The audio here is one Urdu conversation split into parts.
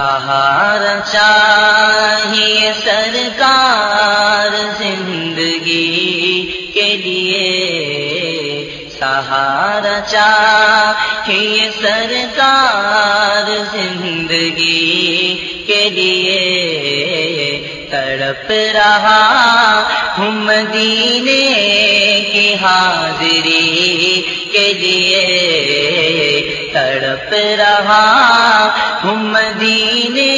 سہارا چاہیے سرکار زندگی کے لیے۔ سہارا چاہیے سرکار زندگی کے لیے۔ تڑپ رہا ہم مدینے کی حاضری کے لیے۔ تڑپ رہا ہم مدینے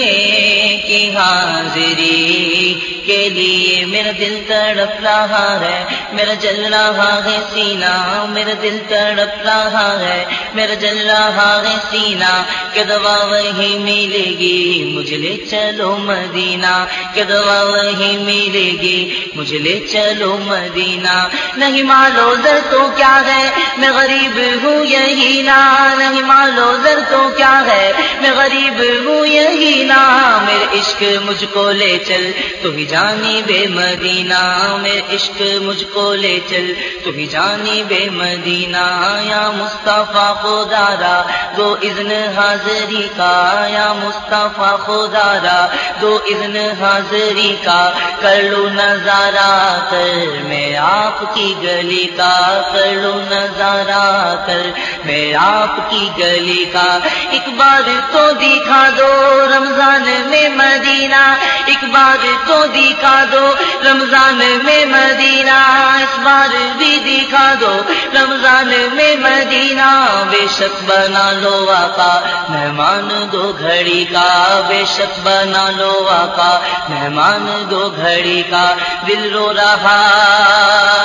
کی حاضری۔ کے لیے میرا دل تڑپ رہا ہے، میرا جل رہا ہے سینا، میرا دل تڑپ رہا ہے، میرا جل رہا ہے سینا، کہ دعا وہی ملے گی مجھ لے چلو مدینہ، کہ دعا وہی ملے گی مجھ لے چلو مدینہ۔ نہیں مالو در تو کیا ہے، میں غریب ہوں یہی نا نہیں مالو در تو کیا ہے، میں غریب ہوں یہی نا میرے عشق مجھ کو لے چل تو ہی جانی بے مدینہ میرے عشق مجھ کو لے چل۔ تو ہی جانی بے مدینہ یا مصطفیٰ خدارا دو اذن حاضری کا یا مصطفیٰ خدارا دو اذن حاضری کا کر لو نظارہ کر، میں آپ کی گلی کا کر لو نظارہ کر۔ میں آپ کی گلی کا ایک بار تو دکھا دو رمضان میں مدینہ، ایک بار تو دکھا دو رمضان میں مدینہ، اس بار بھی دکھا دو رمضان میں مدینہ۔ بے شک بنا لو آقا، مہمان دو گھڑی کا۔ بے شک بنا لو آقا، مہمان دو گھڑی کا۔ دل رو رہا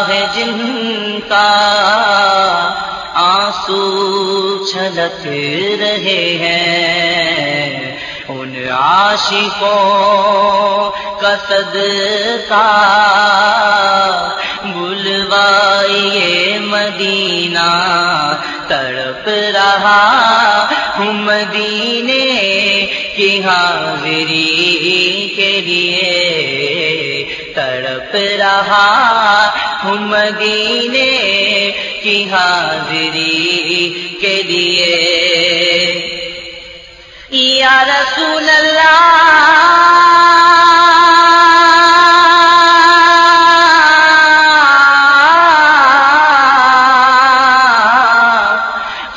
ہے جن کا۔ آنسو چھلک رہے ہیں۔ ان عاشقوں کا صدقہ بلوائیے مدینہ۔ تڑپ رہا ہوں مدینے کی حاضری کے لیے۔ تڑپ رہا ہوں مدینے کی حاضری کے لیے۔ یا رسول اللہ۔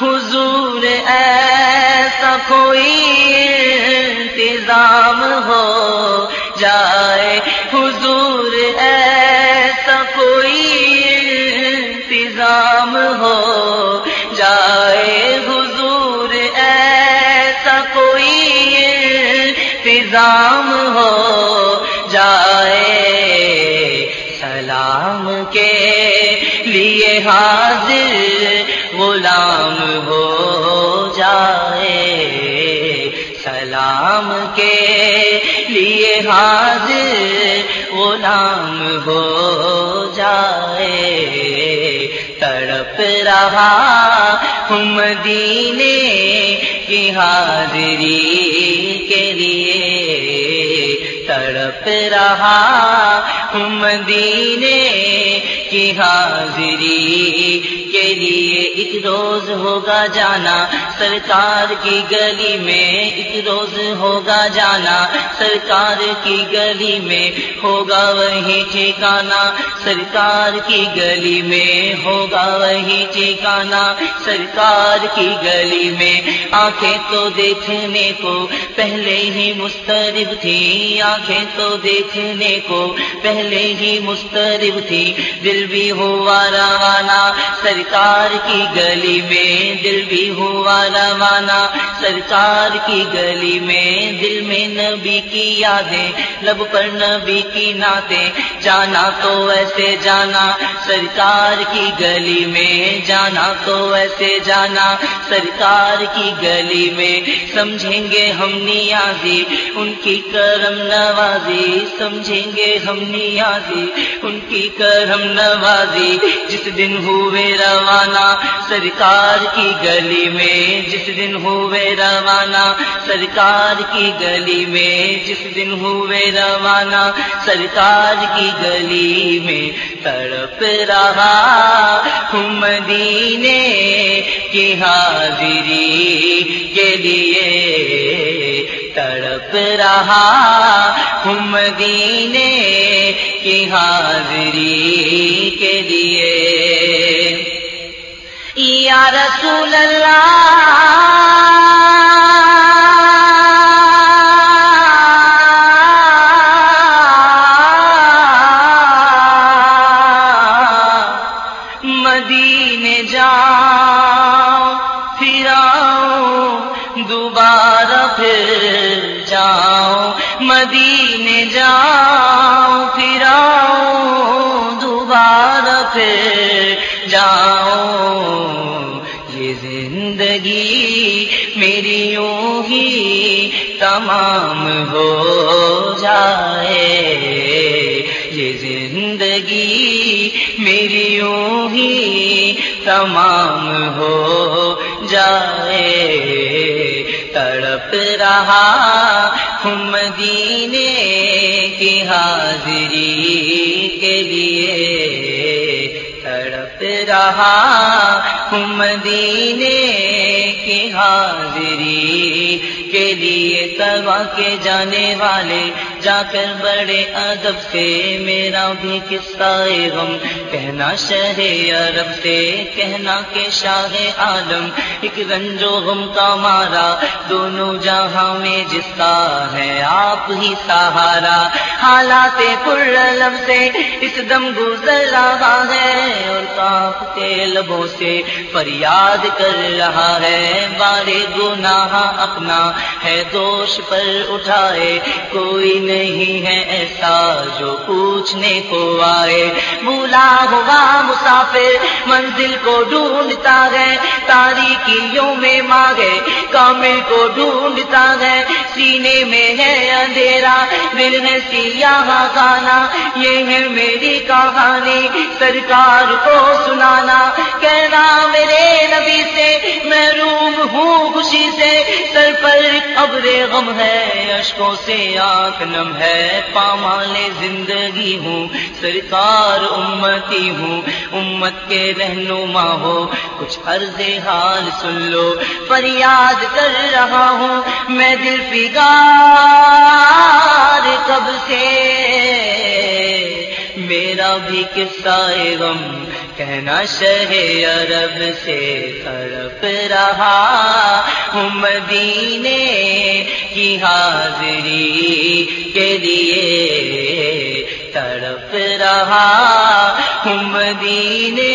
حضور، ایسا کوئی انتظام ہو جائے۔ حضور، ایسا سلام کے لیے حاضر غلام ہو جائے۔ سلام کے لیے حاضر غلام ہو جائے۔ تڑپ رہا ہوں مدینے کی حاضری کے لیے۔ تڑپ رہا مدینے کی حاضری کے لیے ایک روز ہوگا جانا سرکار کی گلی میں ایک روز ہوگا جانا، سرکار کی گلی میں ہوگا وہی ٹھکانا سرکار کی گلی میں ہوگا وہی ٹھکانا سرکار کی گلی میں آنکھیں تو دیکھنے کو پہلے ہی مسترب تھی، آنکھیں تو دیکھنے کو پہلے ہی مسترب تھی، دل بھی ہوا روانہ، سرکار کی گلی میں دل بھی ہوا روانہ سرکار کی گلی میں دل میں نبی کی یادیں، لب پر نبی کی نعتیں۔ جانا تو ایسے جانا، سرکار کی گلی میں جانا تو ایسے جانا۔ سرکار کی گلی میں سمجھیں گے ہم نیازی، ان کی کرم نوازی۔ سمجھیں گے ہم نیازی، ان کی کرم نوازی۔ جس دن ہوئے روانہ سرکار کی گلی میں جس دن ہوئے روانہ سرکار کی گلی میں، جس دن ہوئے روانہ سرکار کی گلی میں تڑپ رہا ہوں مدینے کی حاضری کے لیے۔ تڑپ رہا ہوں مدینے کی حاضری کے لیے۔ یا رسول اللہ مدینے جاؤ، پھر آؤ، دوبارہ پھر جاؤ۔ مدینے جاؤ، پھر آؤ، دوبارہ پھر جاؤ۔ تمام ہو جائے۔ یہ زندگی میری یوں ہی تمام ہو جائے۔ تڑپ رہا ہوں مدینے کی حاضری کے لیے۔ تڑپ رہا ہوں مدینے کی حاضری کے لیے تباہ کے جانے والے جا کر بڑے ادب سے میرا بھی قصہ غم۔ کہنا شہ عرب سے، کہنا کہ شاہ عالم۔ ایک رنج و غم کا مارا، دونوں جہاں میں جس کا ہے آپ ہی سہارا۔ حالات پرلم سے اس دم گزر رہا ہے اور کانپتے لبوں سے فریاد کر رہا ہے۔ بارے گناہ اپنا ہے، دوش پر اٹھائے، کوئی نہیں ہے ایسا جو پوچھنے کو آئے۔ بولا ہوا مسافر منزل کو ڈھونڈتا ہے۔ تاریخیوں میں مانگے، کامل کو ڈھونڈتا ہے۔ سینے میں ہے اندھیرا، دل ہے سیاہ گانا یہ ہے میری کہانی، سرکار کو سنانا۔ کہنا میرے نبی سے، محروم ہوں خوشی سے۔ سر پر ابر غم ہے اشکوں سے آنکھ نم ہے، پامال زندگی ہوں، سرکار امتی ہوں، امت کے رہنما ہو کچھ عرض حال سن لو، فریاد کر رہا ہوں۔ میں دل فگار کب سے؟ میرا بھی قصہ غم کہنا شہ عرب سے تڑپ رہا۔ ہوں مدینے کی حاضری کے لیے تڑپ رہا۔ ہوں مدینے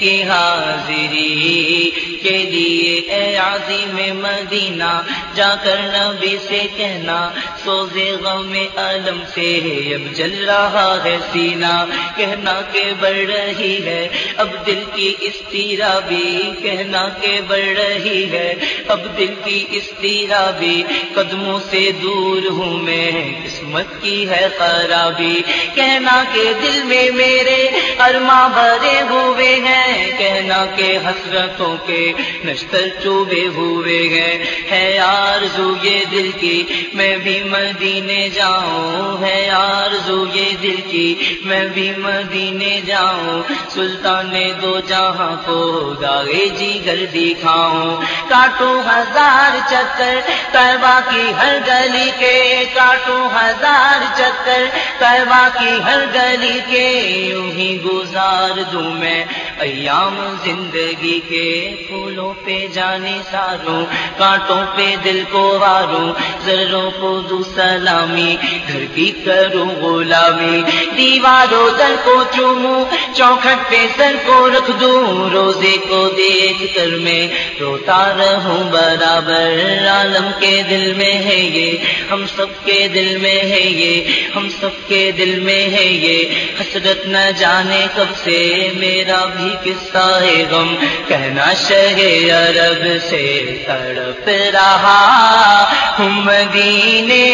کی حاضری کے لیے اے عظیم مدینہ، جا کر نبی سے کہنا سوزے غم علم سے اب جل رہا ہے سینا کہنا کہ بڑھ رہی ہے، اب دل کی استیرا بھی۔ کہنا کہ بڑھ رہی ہے، اب دل کی استیرا بھی۔ قدموں سے دور ہوں میں، قسمت کی ہے خرابی۔ کہنا کہ دل میں میرے ارما بھرے ہوئے ہیں۔ کہنا کہ حسرتوں کے نشتر چوبے ہوئے ہیں۔ ہے یار یہ دل کی، میں بھی مدینے جاؤں۔ ہے یار یہ دل کی، میں بھی مدینے جاؤں۔ سلطان دو جہاں کو داغے جی گھر دکھاؤں۔ کاٹو ہزار چکر کہوا کی ہر گلی کے۔ کاٹو ہزار چکر کہوا کی ہر گلی کے۔ یوں ہی گزار دوں میں۔ ایام زندگی کے پھولوں پہ جانے ساروں، کانٹوں پہ دل کو واروں ذروں کو دو سلامی، گھر کی کروں غلامی، دیواروں در کو چوموں، چوکھٹ پہ سر کو رکھ دوں، روزے کو دیکھ کر میں روتا رہوں، برابر عالم کے دل میں ہے یہ، ہم سب کے دل میں ہے یہ، ہم سب کے دل میں ہے یہ، حسرت نہ جانے کب سے میرا بھی قصہ غم، کہنا شہ عرب سے تڑپ رہا۔ ہوں مدینے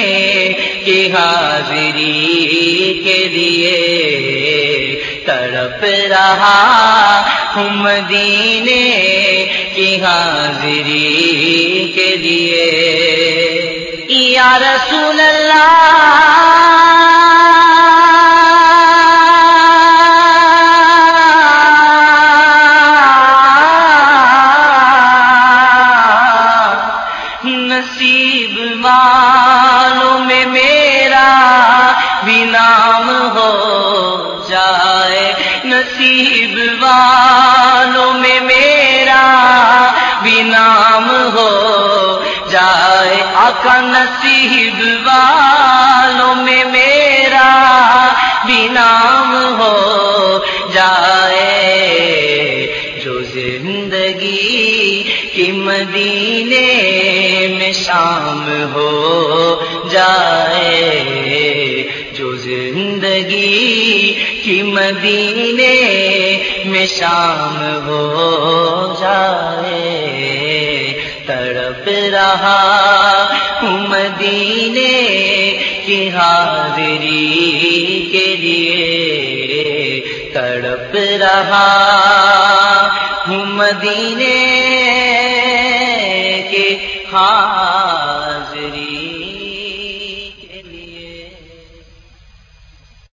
کی حاضری کے لیے تڑپ رہا۔ ہوں مدینے کی حاضری کے لیے۔ یا رسول جائے، نصیب والوں میں میرا بھی نام ہو جائے۔ آقا نصیب والوں میں میرا بھی نام ہو جائے۔ جو زندگی کی مدینے میں شام ہو جائے۔ مدینے میں شام ہو جائے۔ تڑپ رہا ہوں مدینے کی حاضری کے لیے۔ تڑپ رہا ہوں مدینے کے ہاں